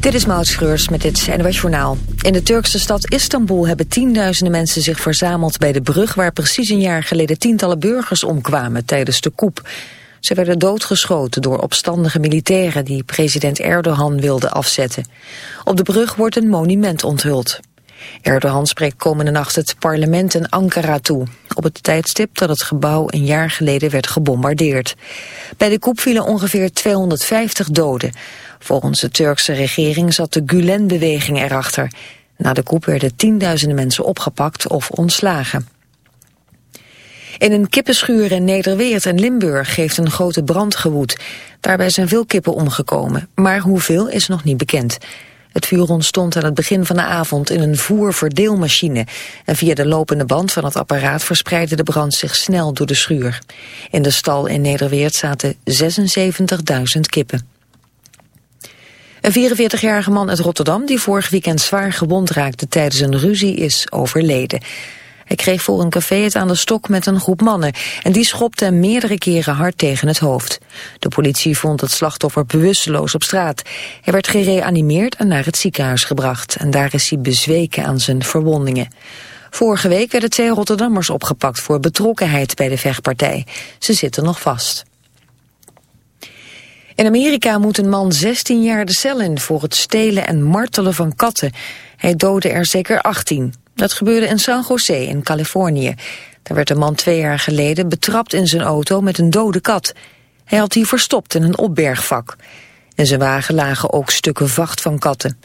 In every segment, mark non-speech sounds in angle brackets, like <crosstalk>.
Dit is Maud Schreurs met dit NWS Journaal. In de Turkse stad Istanbul hebben tienduizenden mensen zich verzameld bij de brug... waar precies een jaar geleden tientallen burgers omkwamen tijdens de coup. Ze werden doodgeschoten door opstandige militairen... die president Erdogan wilden afzetten. Op de brug wordt een monument onthuld. Erdogan spreekt komende nacht het parlement in Ankara toe. Op het tijdstip dat het gebouw een jaar geleden werd gebombardeerd. Bij de coup vielen ongeveer 250 doden. Volgens de Turkse regering zat de Gulen-beweging erachter. Na de coup werden tienduizenden mensen opgepakt of ontslagen. In een kippenschuur in Nederweert en Limburg heeft een grote brand gewoed. Daarbij zijn veel kippen omgekomen, maar hoeveel is nog niet bekend. Het vuur ontstond aan het begin van de avond in een voerverdeelmachine. En via de lopende band van het apparaat verspreidde de brand zich snel door de schuur. In de stal in Nederweert zaten 76.000 kippen. Een 44-jarige man uit Rotterdam die vorig weekend zwaar gewond raakte tijdens een ruzie is overleden. Hij kreeg voor een café het aan de stok met een groep mannen en die schopte hem meerdere keren hard tegen het hoofd. De politie vond het slachtoffer bewusteloos op straat. Hij werd gereanimeerd en naar het ziekenhuis gebracht en daar is hij bezweken aan zijn verwondingen. Vorige week werden twee Rotterdammers opgepakt voor betrokkenheid bij de vechtpartij. Ze zitten nog vast. In Amerika moet een man 16 jaar de cel in voor het stelen en martelen van katten. Hij doodde er zeker 18. Dat gebeurde in San Jose in Californië. Daar werd een man twee jaar geleden betrapt in zijn auto met een dode kat. Hij had die verstopt in een opbergvak. In zijn wagen lagen ook stukken vacht van katten.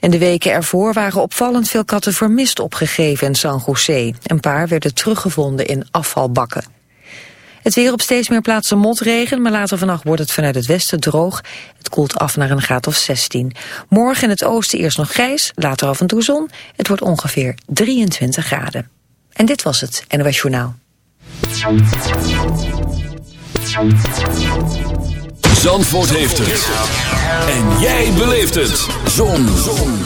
In de weken ervoor waren opvallend veel katten vermist opgegeven in San Jose. Een paar werden teruggevonden in afvalbakken. Het weer op steeds meer plaatsen motregen, maar later vannacht wordt het vanuit het westen droog. Het koelt af naar een graad of 16. Morgen in het oosten eerst nog grijs, later af en toe zon. Het wordt ongeveer 23 graden. En dit was het NOS Journaal. Zandvoort heeft het. En jij beleeft het. Zon. zon.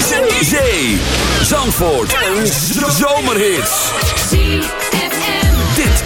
Zee. Zandvoort. Een zomerhit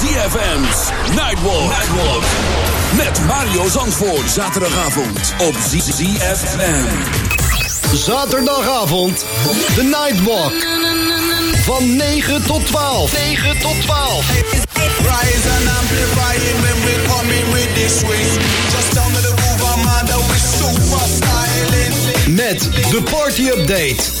ZFM's Nightwalk. Nightwalk. Met Mario Zandvoort. Zaterdagavond op ZFM. Zaterdagavond. De Nightwalk. Van 9 tot 12. 9 tot 12. Rise and amplify it when we come in with this swing. Just down to the groove, I'm under with super styling. Met de party update.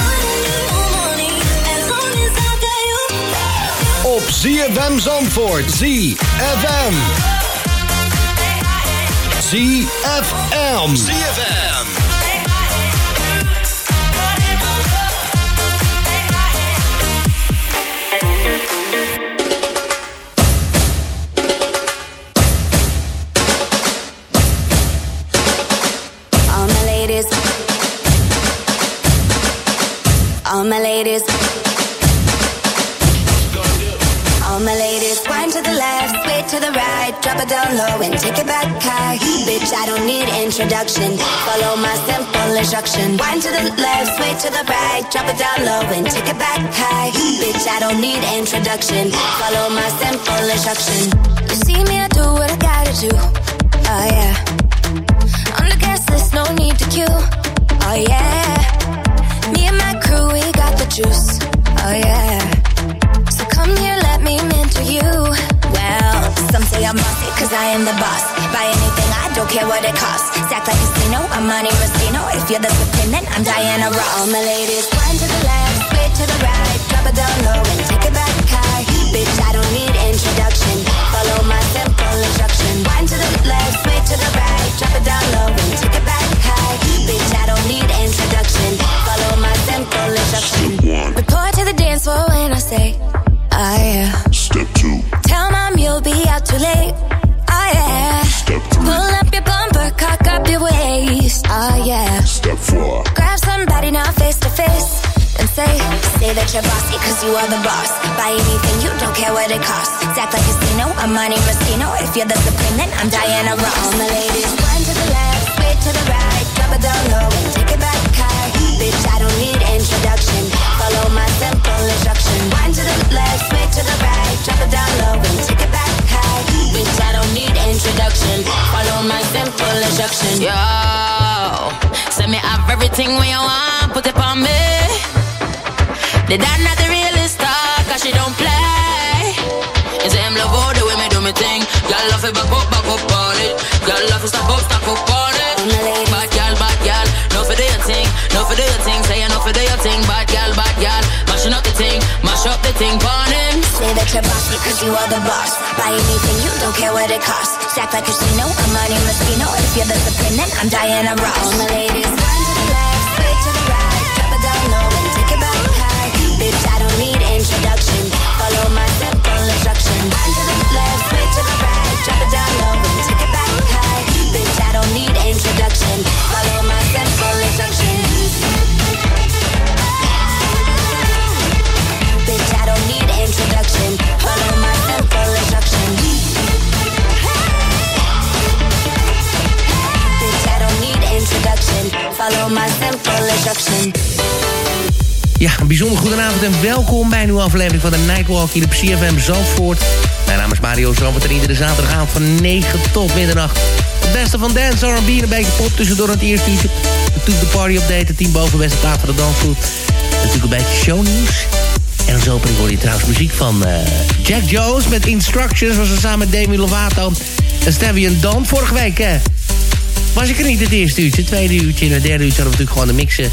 ZFM Zandvoort. ZFM. ZFM. ZFM. All my ladies. Drop it down low and take it back high. Bitch, I don't need introduction. Follow my simple instruction. Wind to the left, sway to the right. Drop it down low and take it back high. Bitch, I don't need introduction. Follow my simple instruction. You see me, I do what I gotta do. Oh yeah. On the guest list, no need to queue. Oh yeah. Me and my crew, we got the juice. Oh yeah. So come here, let me mentor you. Some say I'm bossy, cause I am the boss. Buy anything, I don't care what it costs. Stack like casino, I'm Monte Rustino. If you're the supreme, then I'm Diana Ross. All my ladies, one to the left, sway to the right. Drop it down low and take it back high. Bitch, I don't need introduction. Follow my simple instruction. One to the left, sway to the right. Say, say that you're bossy cause you are the boss. Buy anything, you don't care what it costs. Act like a casino, I'm Monte Rustino. If you're the supreme, then I'm Diana Ross. All my ladies, one to the left, sway to the right. Drop it down low and take it back high. Bitch, I don't need introduction. Follow my simple instruction. One to the left, sway to the right. Drop it down low and take it back high. Bitch, I don't need introduction. Follow my simple instruction. Yo, send me have everything you want, put it on me. The dad not the realest star, cause she don't play. Say him love all the way me do me thing. Girl love it back up, back up on it. Girl love it stop up, stop up on it. All my ladies. Bad girl, bad girl, no for do your thing, no for do your thing. Say no for do your thing, bad girl, bad girl. Mashing up the thing, mash up the thing, him. Say that you're bossy cause you are the boss. Buy anything, you don't care what it costs. Stack like a casino, I'm Monte Rustino. If you're the supreme, then I'm Diana Ross. All my ladies, Follow my simple instruction. One to the left, to the right. Drop it down low and take it back. Bitch, I don't need introduction. Follow my simple instruction. Bitch, I don't need introduction. Follow my simple instruction. Bitch, I don't need introduction. Follow my simple instruction. Ja, een bijzonder goedenavond en welkom bij een nieuwe aflevering van de Nightwalk hier op CFM Zandvoort. Mijn naam is Mario Zandvoort en iedere zaterdagavond van 9 tot middernacht. Het beste van dance, R&B en een beetje pop tussendoor het eerste uurtje. De party update, het team boven beste van de dansgroep. Natuurlijk een beetje shownieuws. En als opening hoor je trouwens muziek van eh, Jack Jones met Instructions. Was er samen met Demi Lovato en Stevie en Dan. Vorige week hè, was ik er niet het eerste uurtje. Het tweede uurtje en het derde uurtje hadden we natuurlijk gewoon de mixen.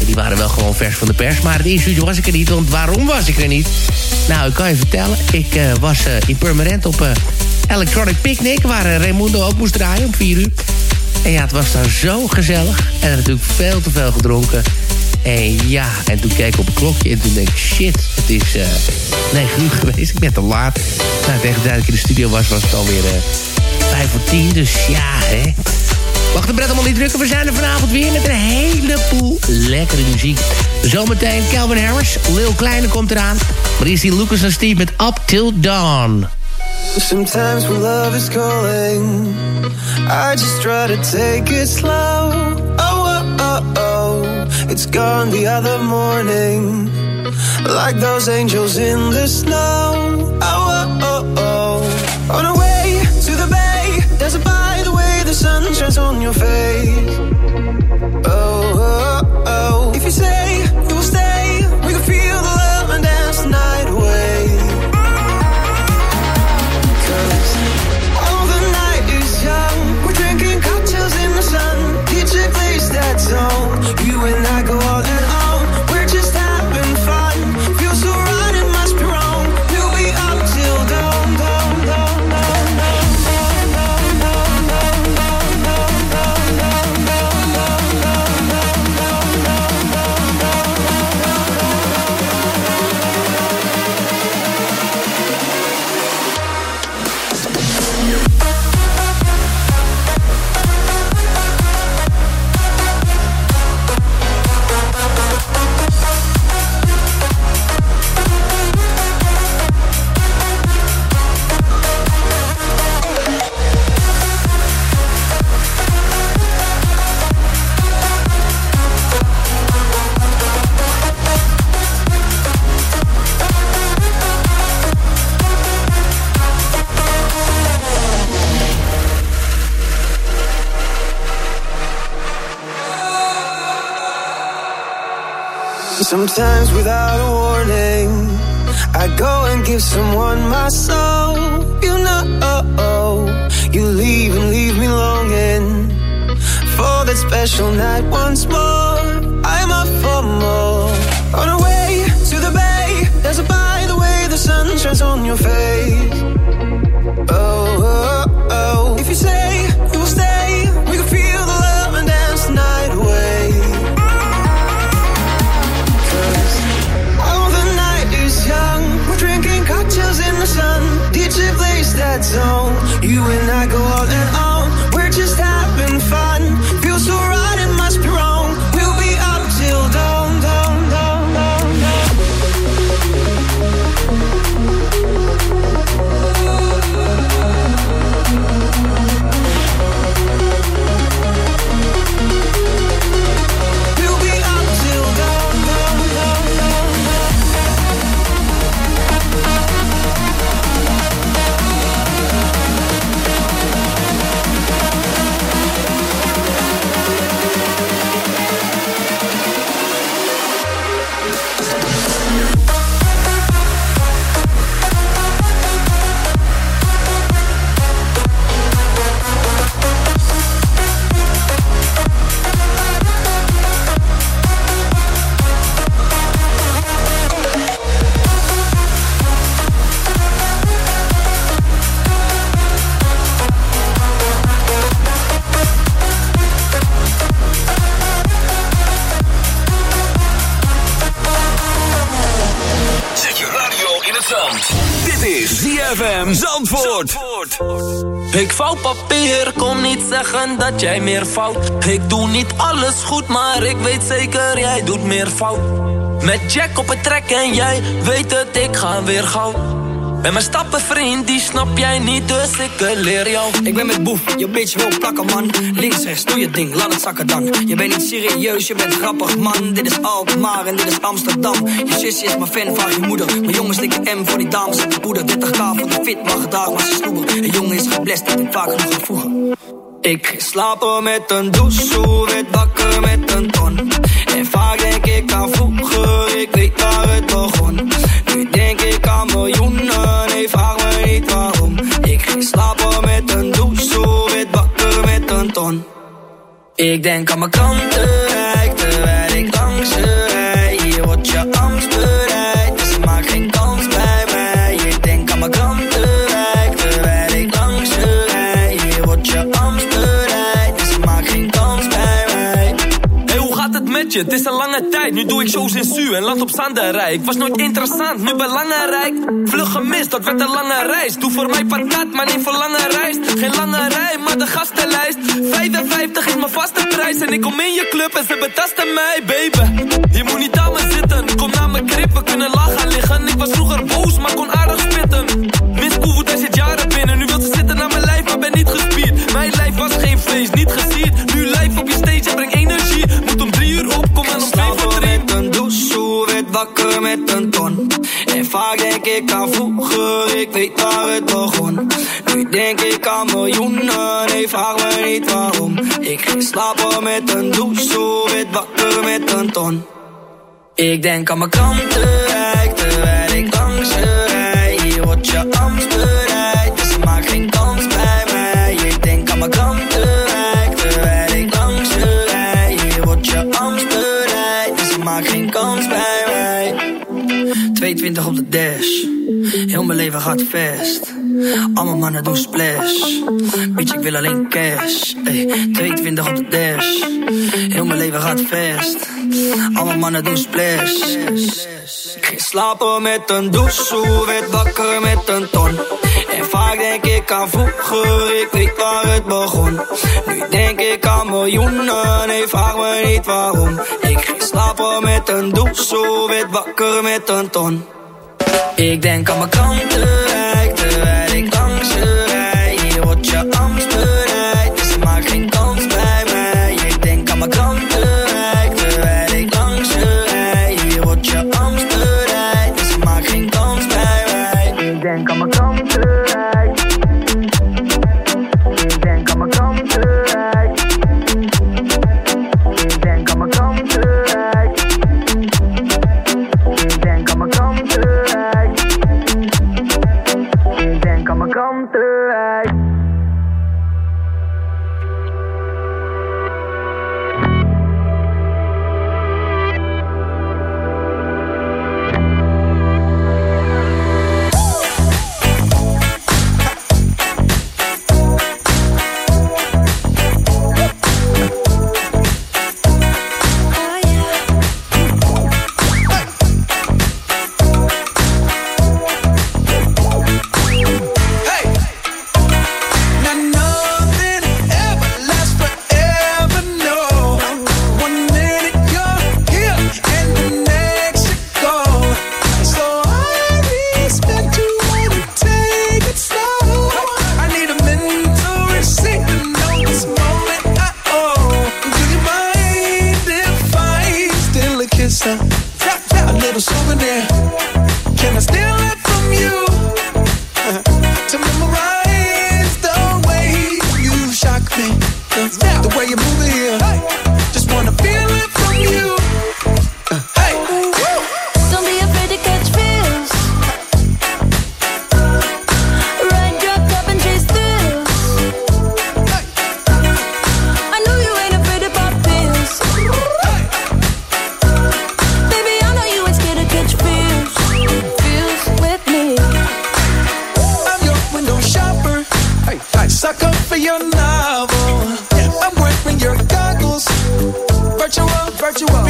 En die waren wel gewoon vers van de pers. Maar het eerste uurtje was ik er niet. Want waarom was ik er niet? Nou, ik kan je vertellen. Ik eh, was eh, in Permanent op eh, Electronic Picnic. Waar Raimundo ook moest draaien om vier uur. En ja, het was daar zo gezellig. En natuurlijk veel te veel gedronken. En ja, en toen keek ik op het klokje en toen denk ik... shit, het is 9 uur <laughs> geweest. Ik ben te laat. Nou, tegen de dat ik in de studio was, was het alweer eh 5 voor 10. Dus ja, hè. Wacht de pret allemaal niet drukken. We zijn er vanavond weer met een heleboel lekkere muziek. Zometeen Calvin Harris. Lil Kleine komt eraan. Maar hier Lucas en Steve met Up Till Dawn. Sometimes when love is calling, I just try to take it slow. Oh, oh, oh, oh, it's gone the other morning. Like those angels in the snow. Oh, oh, oh, oh. On our way to the bay, there's a the sun shines on your face. Oh, oh, oh. If you say you will stay, we can feel the love and dance the night away. Cause all the night is young. We're drinking cocktails in the sun. DJ plays that song. You and I go all dat jij meer fout. Ik doe niet alles goed, maar ik weet zeker jij doet meer fout. Met Jack op het trek en jij weet het, ik ga weer gauw. Ben mijn stappen vriend, die snap jij niet, dus ik leer jou. Ik ben met boef, je bitch wil plakken man Links, rechts, doe je ding, laat het zakken dan Je bent niet serieus, je bent grappig man Dit is Alkmaar en dit is Amsterdam Je zusje is mijn fan, vraag je moeder Mijn jongens stikken M voor die dames en de poeder 30k voor de fit, maar gedaag maar ze sloeber Een jongen is geblest, dat ik vaak genoeg ga voegen Ik slaap er met een douche, werd wakker met een ton. En vaak denk ik aan vroeger, ik weet waar het begon. Nu denk ik aan miljoenen, nee vraag me niet waarom. Ik ging slapen met een douche, werd wakker met een ton. Ik denk aan mijn kanten, het is een lange tijd, nu doe ik shows in Su en land op Zanderij. Ik was nooit interessant, nu belangrijk. Vlug gemist, dat werd een lange reis. Doe voor mij patat, maar niet voor lange reis. Geen lange rij, maar de gastenlijst. 55 is mijn vaste prijs en ik kom in je club en ze betasten mij, baby. Je moet niet aan me zitten, kom naar mijn krip, we kunnen gaan liggen. Ik was vroeger boos, maar kon aardig spitten. Koevoet, hij zit jaren binnen, nu wil ze zitten naar mijn lijf, maar ben niet gespierd. Mijn lijf was geen vlees, niet gesierd. Nu live op je stage wakker met een ton. En vaak denk ik aan vroeger, ik weet waar het begon. Nu denk ik aan miljoenen, nee vraag me niet waarom. Ik ging slapen met een douche, werd wakker met een ton. Ik denk aan mijn kanten, rijk terwijl ik langs je rij. Hier wordt je angst 22 op de dash, heel mijn leven gaat vast. Allemaal mannen doen splash, bitch ik wil alleen cash. Ey, 22 op de dash, heel mijn leven gaat vast. Allemaal mannen doen splash. Ik slapen met een douche, werd wakker met een ton. En vaak denk ik aan vroeger, ik weet waar het begon. Nu denk ik aan miljoenen, nee vraag me niet waarom. Ik ging slapen met een douche, werd wakker met een ton. Ik denk aan mijn kanten, rijk terwijl ik you want.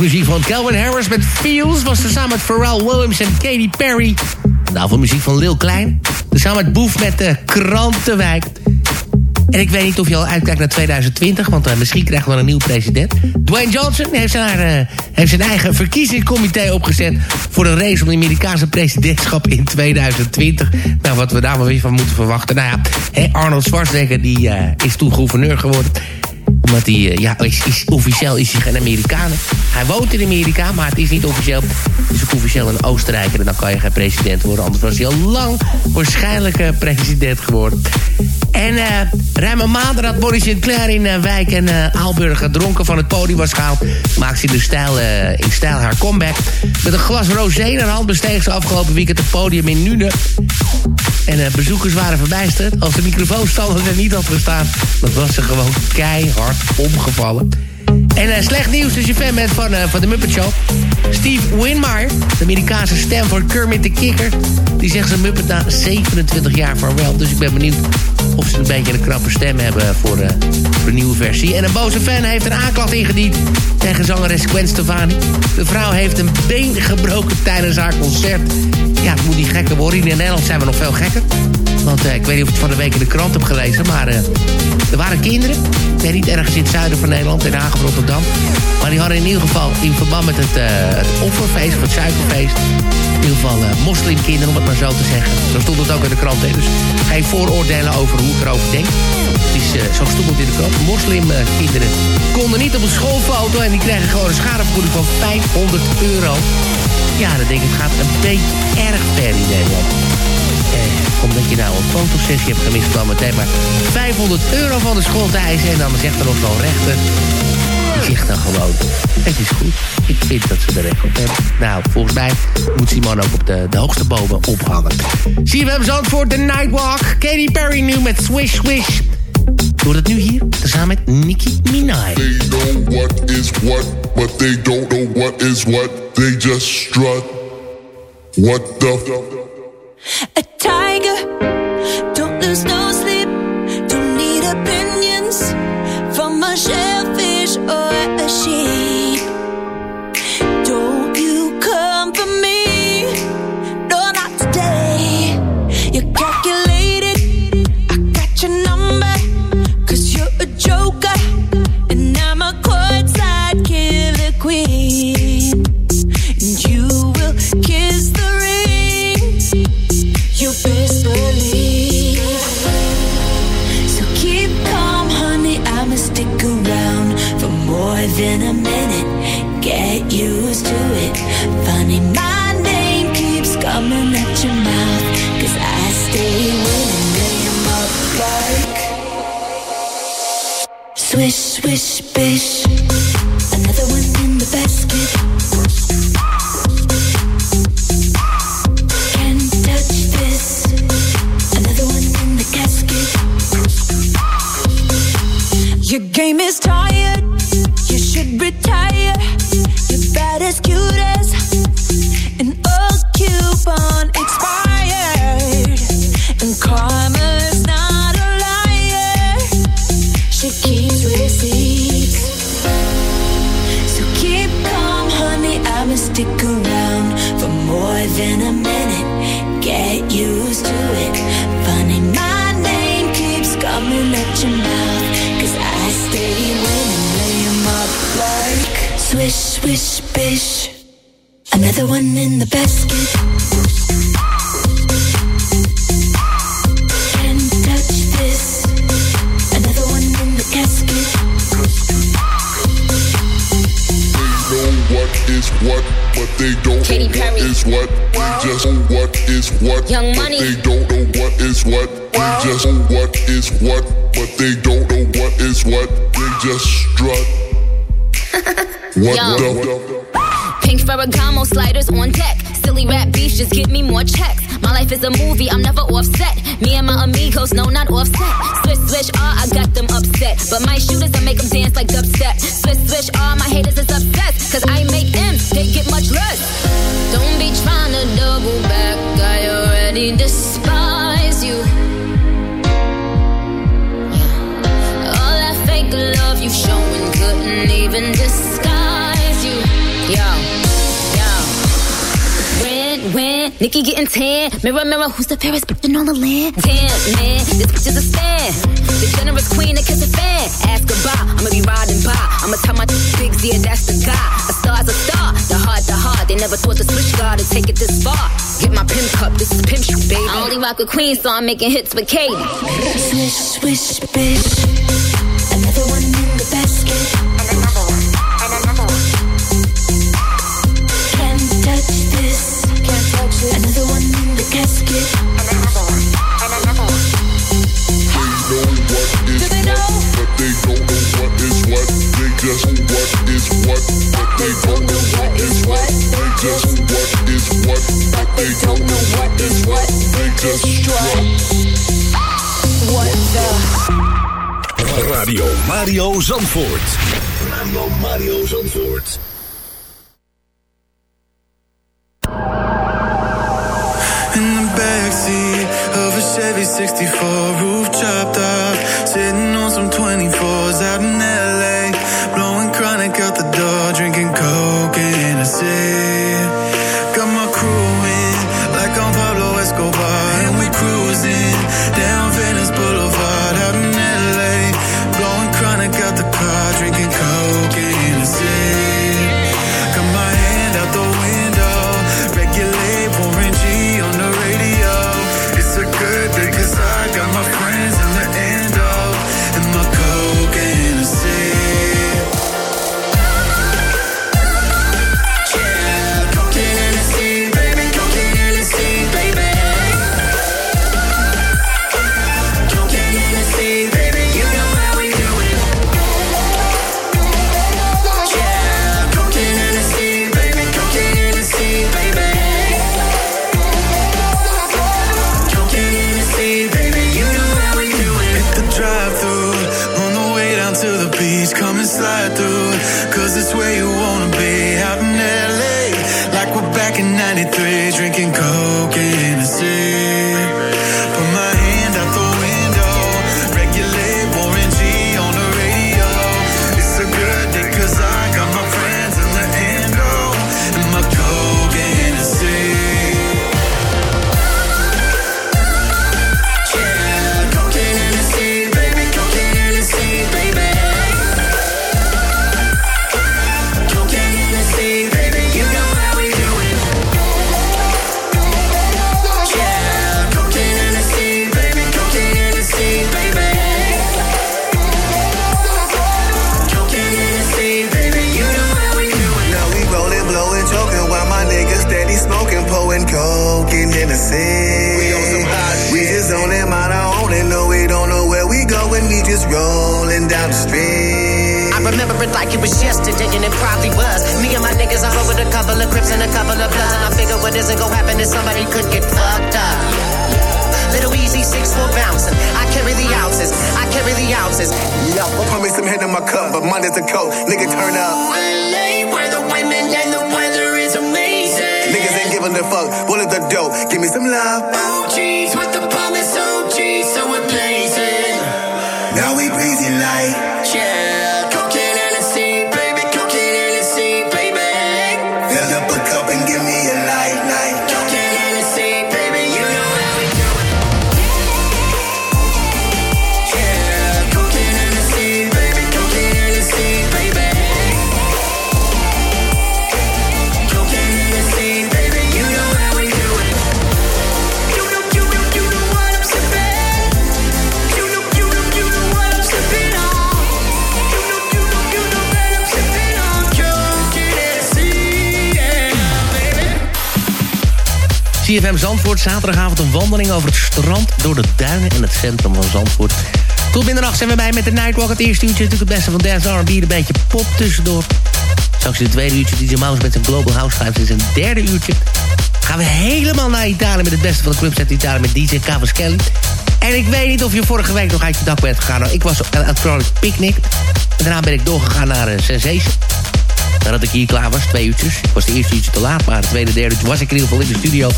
muziek van Calvin Harris met Feels. Was er samen met Pharrell Williams en Katy Perry. Nou, van muziek van Lil Klein. Samen met Boef met de Krantenwijk. En ik weet niet of je al uitkijkt naar 2020, want eh, misschien krijgen we wel een nieuwe president. Dwayne Johnson heeft zijn, eh, heeft zijn eigen verkiezingscomité opgezet... voor een race om de Amerikaanse presidentschap in 2020. Nou, wat we daar maar weer van moeten verwachten. Nou ja, Arnold Schwarzenegger die, eh, is toen gouverneur geworden omdat hij, eh, ja, is, officieel is hij geen Amerikaan. Hij woont in Amerika, maar het is niet officieel. Het is ook officieel een Oostenrijker en dan kan je geen president worden. Anders was hij al lang waarschijnlijk eh, president geworden. En eh ruim een maand nadat Boris Sinclair in Wijk en eh, Aalburg dronken van het podium was gehaald... maakt ze de stijl, in stijl haar comeback. Met een glas rosé in haar hand besteeg ze afgelopen weekend het podium in Nune. En bezoekers waren verbijsterd. Als de microfoonstander er niet had gestaan... dan was ze gewoon keihard omgevallen. En eh, slecht nieuws als je fan bent van, eh, van de Muppet Show. Steve Winmeyer, de Amerikaanse stem voor Kermit de Kikker... die zegt zijn Muppet na 27 jaar vaarwel. Dus ik ben benieuwd of ze een beetje een krappe stem hebben voor, een nieuwe versie. En een boze fan heeft een aanklacht ingediend tegen zangeres Gwen Stefani. De vrouw heeft een been gebroken tijdens haar concert. Ja, het moet niet gekker worden. In Nederland zijn we nog veel gekker. Want ik weet niet of je het van de week in de krant hebt gelezen... maar er waren kinderen, ik weet niet ergens in het zuiden van Nederland... in Haag Rotterdam... maar die hadden in ieder geval in verband met het, eh, het offerfeest... of het suikerfeest... in ieder geval eh, moslimkinderen, om het maar zo te zeggen. Zo stond het ook in de krant. Hè? Dus geen vooroordelen over hoe ik erover denk. Het is, eh, zo stond het in de krant. Moslimkinderen konden niet op een schoolfoto... en die kregen gewoon een schadevergoeding van 500 euro. Ja, dan denk ik, het gaat een beetje erg ver in Nederland. Eh, omdat je nou een fotosessie hebt gemist, dan meteen maar 500 euro van de school te eisen. En dan zegt er nog zo'n rechter. Die zegt dan gewoon, het is goed. Ik vind dat ze de recht op hebben. Nou, volgens mij moet Simon ook op de, de hoogste bomen ophangen. CFM Zandvoort, The Nightwalk. Katy Perry nu met Swish Swish. Doe dat nu hier, tezamen met Nicki Minaj. They know what is what, but they don't know what is what. They just strut. What the A tiger, Swish, bish. Another one in the basket. Can't touch this. Another one in the. Your game is tired. You should retire. You're bad as cute as what, Young Money. they don't know what is what. They just know what is what, but they don't know what is what. They just strut. <laughs> what the? Pink Ferragamo sliders on deck. Silly rap beef, just give me more checks. My life is a movie, I'm never offset. Me and my amigos, no, not offset. Switch, switch, ah, I got them upset. But my shooters, I make them dance like dubstep. Switch, switch, ah, my haters is upset. Cause I make M's, they get much less. Don't be trying to double back, I already despise you. All that fake love you showing couldn't even disguise you. Yo, yo. When, Nikki getting tan. Mirror, mirror, who's the fairest bitch in all the land? Damn, man, this bitch is a stan. The generous queen that kiss a fan. Ask goodbye, I'ma be riding by. I'ma tell my big yeah, that's the guy. A star's a star, the heart, the heart. They never thought the switch guard to take it this far. Get my pimp cup, this is pimp shoot, baby. I only rock with queen, so I'm making hits with Katie. Swish, swish, bitch. Another one in the basket. Can't touch this. Another one in the casket. They know what is what, but they don't just know what is what, but they don't know what is what. They just what is what, but they don't know what is what. They just strut. What the? Radio Mario Zandvoort. Radio Mario Zandvoort. In the backseat of a Chevy 64, roof chopped off. Sitting on some 24s Drinking coke. CFM Zandvoort, zaterdagavond een wandeling over het strand... door de duinen en het centrum van Zandvoort. Tot middernacht zijn we bij met de Nightwalk. Het eerste uurtje natuurlijk het beste van dance, R&B, een beetje pop tussendoor. Straks in het tweede uurtje DJ Mouse met zijn Global House Vibes. In het derde uurtje gaan we helemaal naar Italië... met het beste van de clubs Italië met DJ Cavaschelli. En ik weet niet of je vorige week nog uit je dak bent gegaan. Ik was op Electronic Picnic. Daarna ben ik doorgegaan naar uh, Sensation. Nadat ik hier klaar was, twee uurtjes. Ik was de eerste uurtje te laat, maar het tweede, derde was ik in ieder geval in de studio.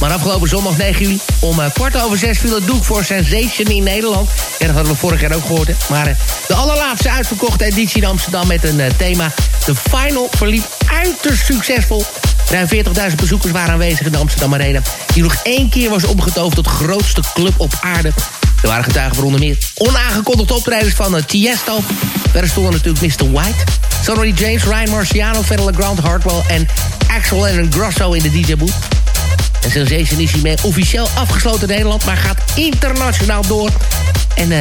Maar afgelopen zondag 9 juli, om uh, kwart over zes viel het doek voor Sensation in Nederland. Ja, dat hadden we vorig jaar ook gehoord. Maar uh, de allerlaatste uitverkochte editie in Amsterdam met een uh, thema... De Final verliep uiterst succesvol. Ruim 40.000 bezoekers waren aanwezig in de Amsterdam Arena... die nog één keer was omgetoverd tot de grootste club op aarde. Er waren getuigen voor onder meer onaangekondigde optredens van uh, Tiesto. Verder stonden natuurlijk Mr. White... Sonny James, Ryan Marciano, Federal Grant Hartwell en Axel en Grosso in de DJ-boot. En Sensation is hiermee officieel afgesloten in Nederland... maar gaat internationaal door. En uh,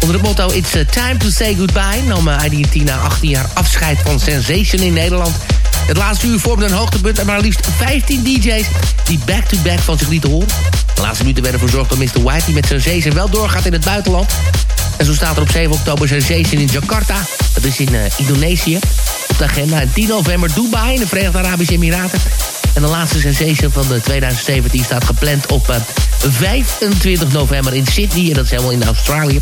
onder het motto It's uh, time to say goodbye... nam uh, ID na 18 jaar afscheid van Sensation in Nederland. Het laatste uur vormde een hoogtepunt... en maar liefst 15 DJ's die back-to-back van zich lieten horen. De laatste minuten werden verzorgd door Mr. White... die met Sensation wel doorgaat in het buitenland. En zo staat er op 7 oktober Sensation in Jakarta. Dat is in uh, Indonesië. Op de agenda. En 10 november Dubai in de Verenigde Arabische Emiraten. En de laatste sensation van de 2017 staat gepland op uh, 25 november in Sydney. En dat is helemaal in Australië.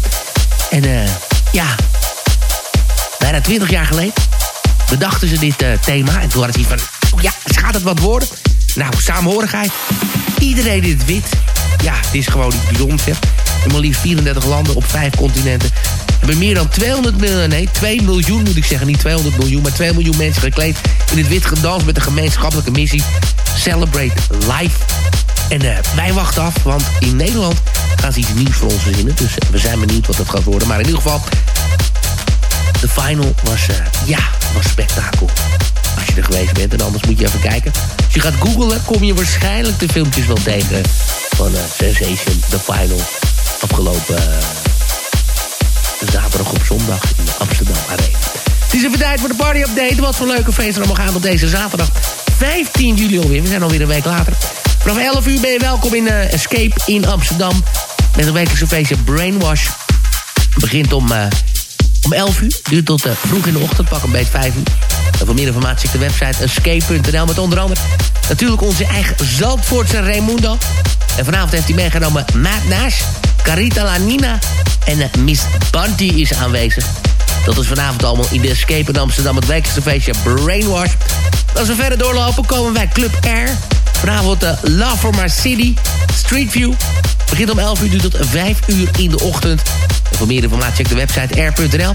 En uh, ja, bijna 20 jaar geleden bedachten ze dit thema. En toen hadden ze van, oh ja, gaat het wat worden? Nou, samenhorigheid. Iedereen in het wit. Ja, het is gewoon iets bijzonders. Hè? In maar liefst 34 landen op 5 continenten hebben meer dan 200 miljoen, nee, 2 miljoen moet ik zeggen, niet 200 miljoen, maar 2 miljoen mensen gekleed in het wit gedanst met de gemeenschappelijke missie Celebrate Life. En uh, wij wachten af, want in Nederland gaan ze iets nieuws voor ons verzinnen. Dus uh, we zijn benieuwd wat dat gaat worden. Maar in ieder geval, de final was, uh, ja, was spektakel. Als je er geweest bent en anders moet je even kijken. Als je gaat googlen, kom je waarschijnlijk de filmpjes wel tegen van Sensation, de final, afgelopen zaterdag op zondag in de Amsterdam Arena. Het is even tijd voor de party update. Wat voor leuke feesten er allemaal gaan op deze zaterdag. 15 juli alweer. We zijn alweer een week later. Vanaf 11 uur ben je welkom in uh, Escape in Amsterdam. Met een wekelijkse feestje Brainwash. Begint om, om 11 uur. Duurt tot uh, vroeg in de ochtend. Pak een beetje 5 uur. En voor meer informatie de website escape.nl. Met onder andere natuurlijk onze eigen Zandvoortse Raimundo. En vanavond heeft hij meegenomen Matt Nash, Carita Lanina en uh, Miss Bunty is aanwezig. Dat is vanavond allemaal in de Escape in Amsterdam. Het wekelijkse feestje Brainwash. Als we verder doorlopen komen wij Club Air. Vanavond de uh, Love for My City Street View. Begint om 11 uur, tot 5 uur in de ochtend. En voor meer informatie check de website air.nl.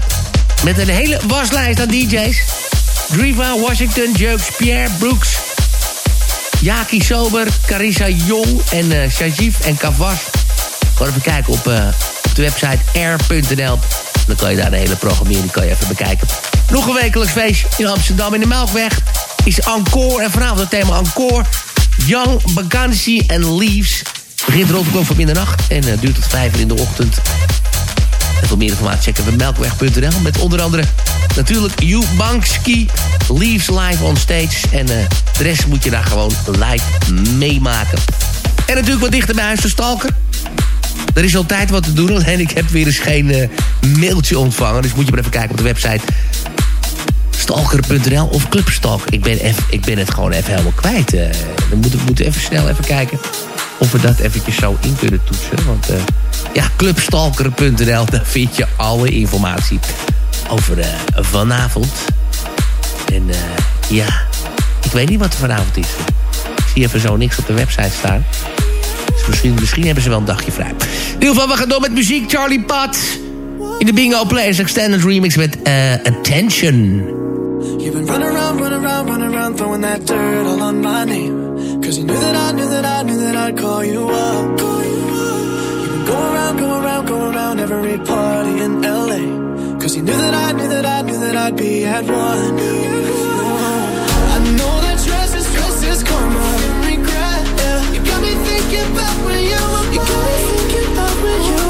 Met een hele waslijst aan DJ's. Driva, Washington, Jukes, Pierre, Brooks... Jaki Sober, Carissa Jong en uh, Shajif en Kavas. Gewoon even kijken op, op de website air.nl. Dan kan je daar de hele programmering kan je even bekijken. Nog een wekelijks feest in Amsterdam in de Melkweg is Encore. En vanavond het thema Encore. Young, Vacancy and Leaves. Begint de van middernacht en uh, duurt tot vijf uur in de ochtend. En voor meer informatie checken we melkweg.nl. Met onder andere natuurlijk Bankski, Leaves live on stage. En uh, de rest moet je daar gewoon live meemaken. En natuurlijk wat dichter bij huis te stalken. Er is altijd wat te doen, alleen ik heb weer eens geen eh, mailtje ontvangen. Dus moet je maar even kijken op de website stalker.nl of Clubstalk. Ik ben, eff- ik ben het gewoon even helemaal kwijt. eh. we moeten even snel even kijken of we dat eventjes zo in kunnen toetsen. Want eh, ja, clubstalker.nl, daar vind je alle informatie over eh, vanavond. En ja, ik weet niet wat er vanavond is. Ik zie even zo niks op de website staan. Dus misschien, misschien hebben ze wel een dagje vrij. In ieder geval, we gaan door met muziek. Charlie Pat. In de Bingo Players Extended Remix met Attention. You've been running around, running around, running around, throwing that dirt all on my name. Cause you knew that I knew that I knew that I'd call you up. You've been going around, going around, going around every party in LA. Cause you knew that I knew that I knew that I'd be at one. I know that stress is, stress is karma regret. Yeah. You got me thinking about when you were You got me thinking about when you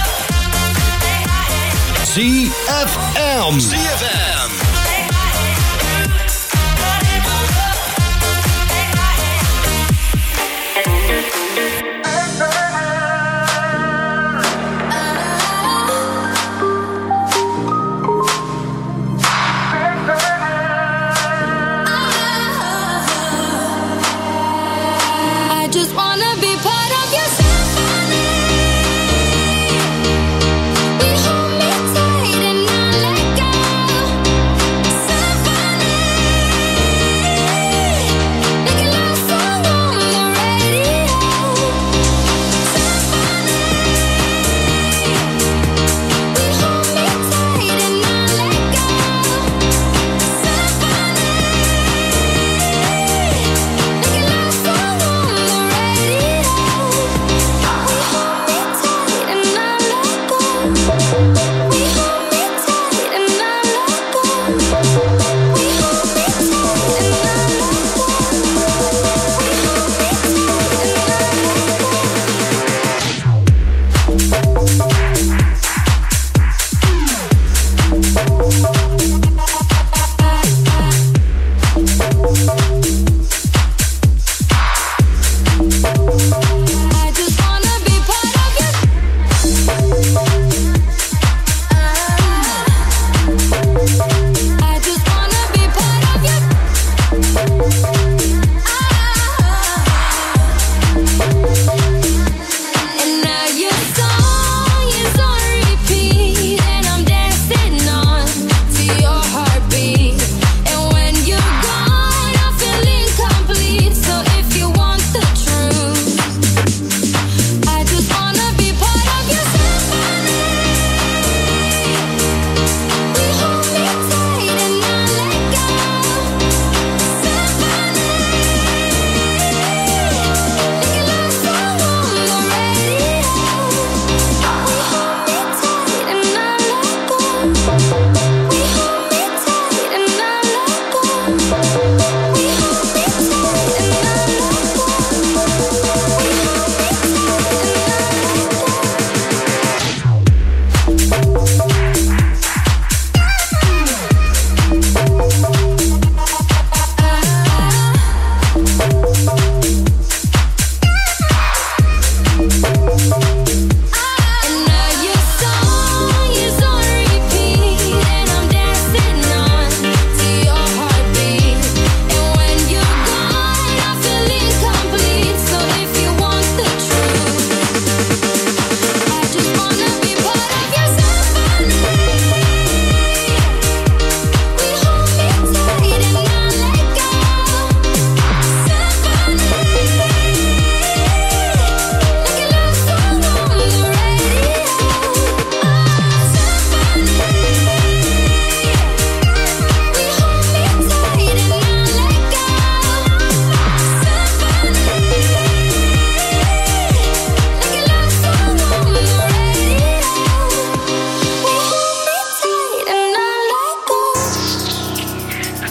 ZFM. ZFM.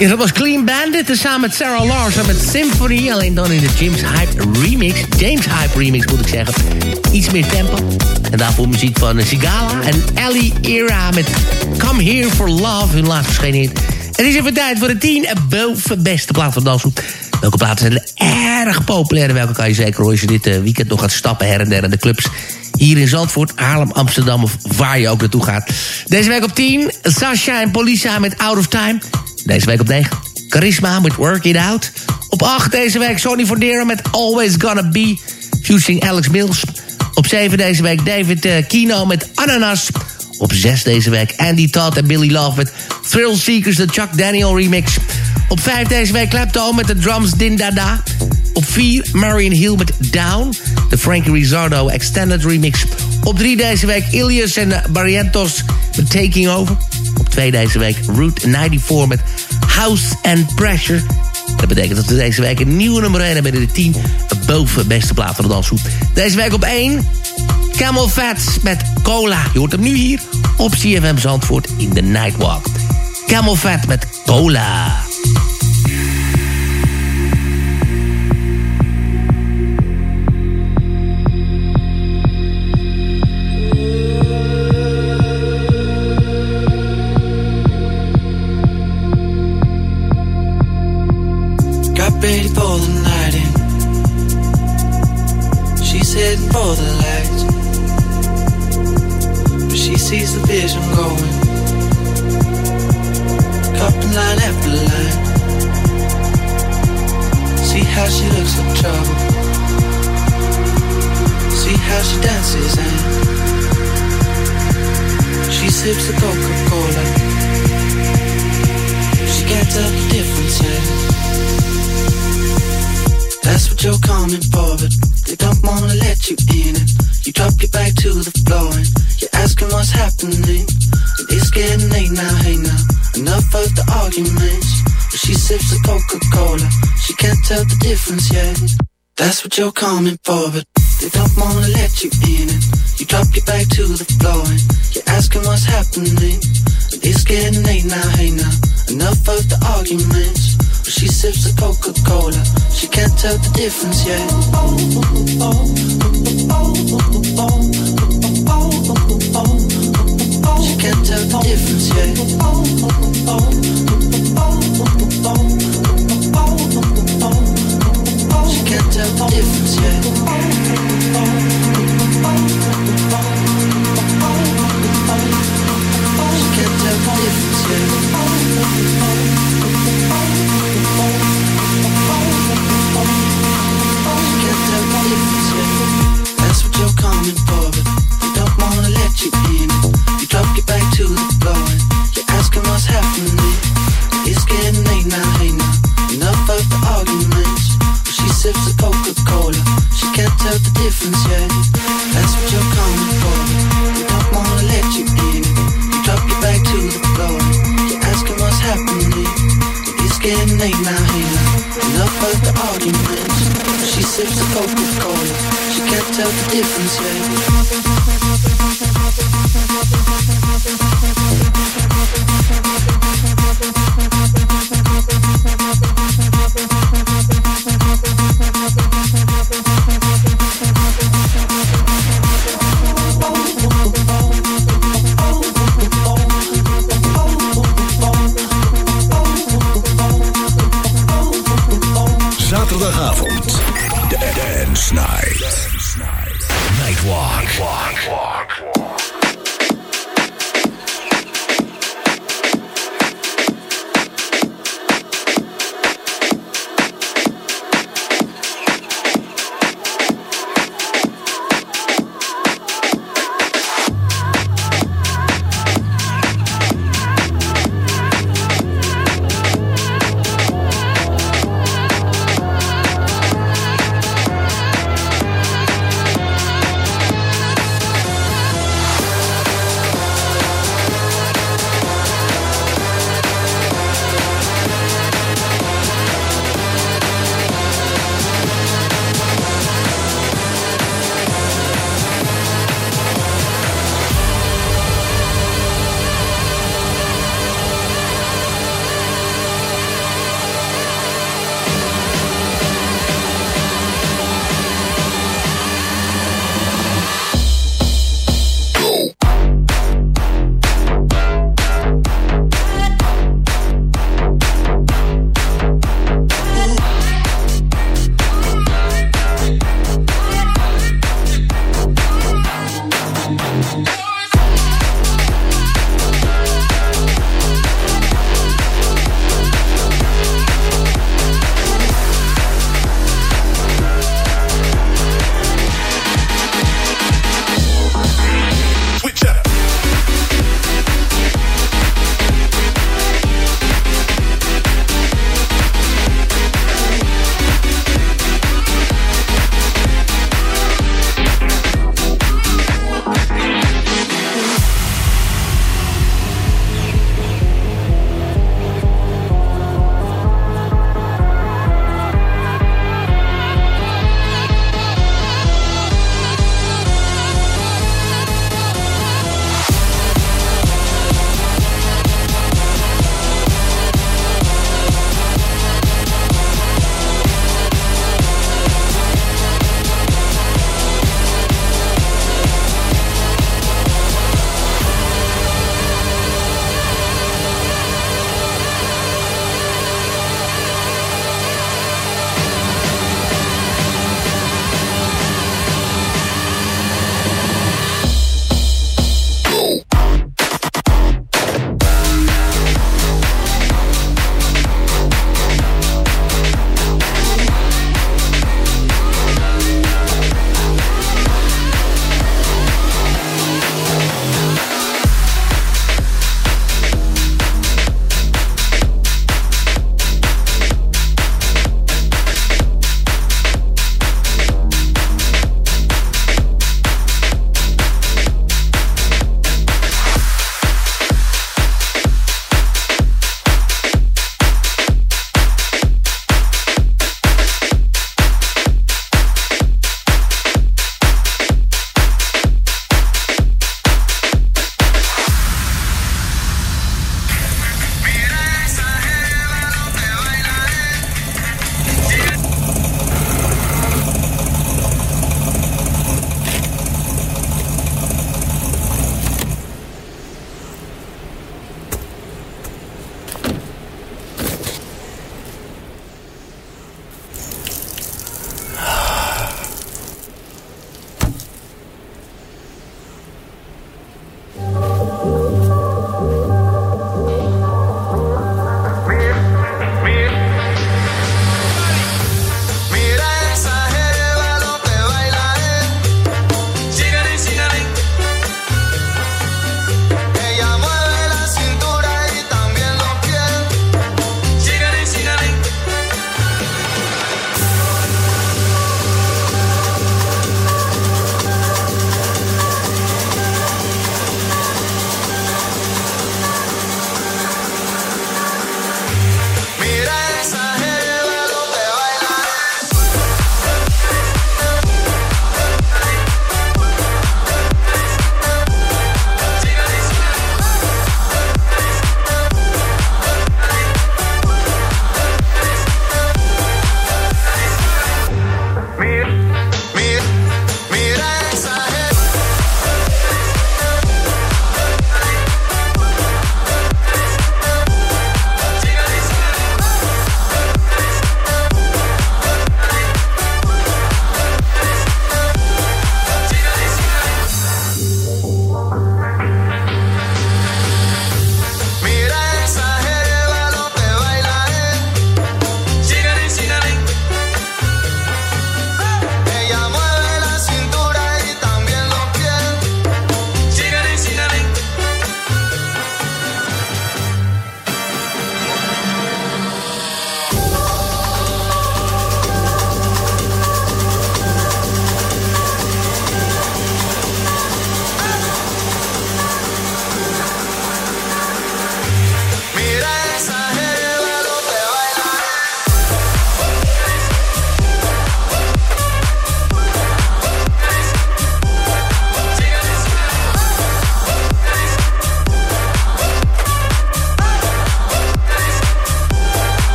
Ja, dat was Clean Bandit. Samen met Sarah Larson met Symphony. Alleen dan in de James Hype remix. James Hype remix moet ik zeggen. Iets meer tempo. En daarvoor muziek van Sigala en Ellie Era met Come Here for Love. Hun laatst verschenen hit. Het is even tijd voor de 10 boven beste plaat van dansgroep. Welke platen zijn er erg populair en welke kan je zeker horen als je dit eh, weekend nog gaat stappen her en der in de clubs. Hier in Zandvoort, Haarlem, Amsterdam of waar je ook naartoe gaat. Deze week op 10, Sasha en Polisa met Out of Time. Deze week op 9, Charisma met Work It Out. Op 8 deze week Sonny Fordera met Always Gonna Be, fusing Alex Mills. Op 7 deze week David uh, Kino met Ananas. Op 6 deze week Andy Todd en Billy Love met Thrill Seekers, de Chuck Daniel remix. Op 5 deze week Clapton met de drums Din Dada. Op 4 Marion Hill met Down, de Frankie Rizzardo Extended remix. Op 3 deze week Ilias en Barrientos met Taking Over. Op 2 deze week Route 94 met House and Pressure. Dat betekent dat we deze week een nieuwe nummer 1 hebben in de 10 boven beste plaat van de dansgroep. Deze week op 1 Camel Fats met Cola. Je hoort hem nu hier op CFM Zandvoort in de Nightwalk. Camel Fat met Cola. Ready for the night in. She's heading for the lights. But she sees the vision going. Cupping line after line. See how she looks like trouble. See how she dances and she sips the Coca-Cola. Tell the difference. That's what you're coming for, but they don't wanna let you in it. You drop your back to the floor and you're asking what's happening. And it's getting late now, hey now. Enough of the arguments. But she sips the Coca-Cola. She can't tell the difference yet. That's what you're coming for, but they don't wanna let you in it. You drop your back to the floor and you're asking what's happening. It's getting late now, hey now. Enough of the arguments. She sips the Coca-Cola. She can't tell the difference yet. She can't tell the difference yet. She can't tell the difference yet. That's what you're coming for, they don't wanna let you in. Getting late now, now. Enough of the arguments. She sips the Coca-Cola. She can't tell the difference yet.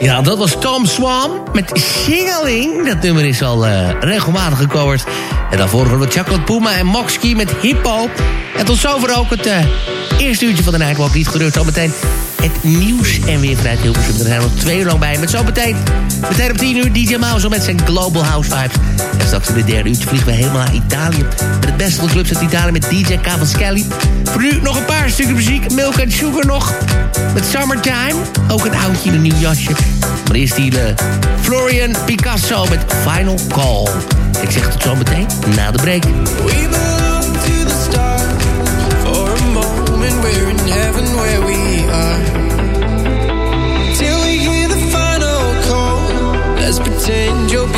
Ja, dat was Tom Swan met Singeling. Dat nummer is al eh, regelmatig gecoverd. En daarvoor hadden we Chocolate Puma en Moxkey met Hippo. En tot zover ook het eh, eerste uurtje van de Nightwalk. Niet gebeurd, zometeen het nieuws en weer vanuit Hilversum. Er zijn nog twee uur lang bij. Met zometeen, meteen op 10 uur, DJ Mouse met zijn Global House Vibes. En straks in de derde uurtje vliegen we helemaal naar Italië. Met het beste van clubs uit Italië met DJ Cavaschelli. Voor nu nog een paar stukken muziek. Milk and Sugar nog. Met Summertime. Ook een oudje in een nieuw jasje. Maar eerst die eh, Florian Picasso met Final Call. Ik zeg tot zometeen na de break. Pretend you'll be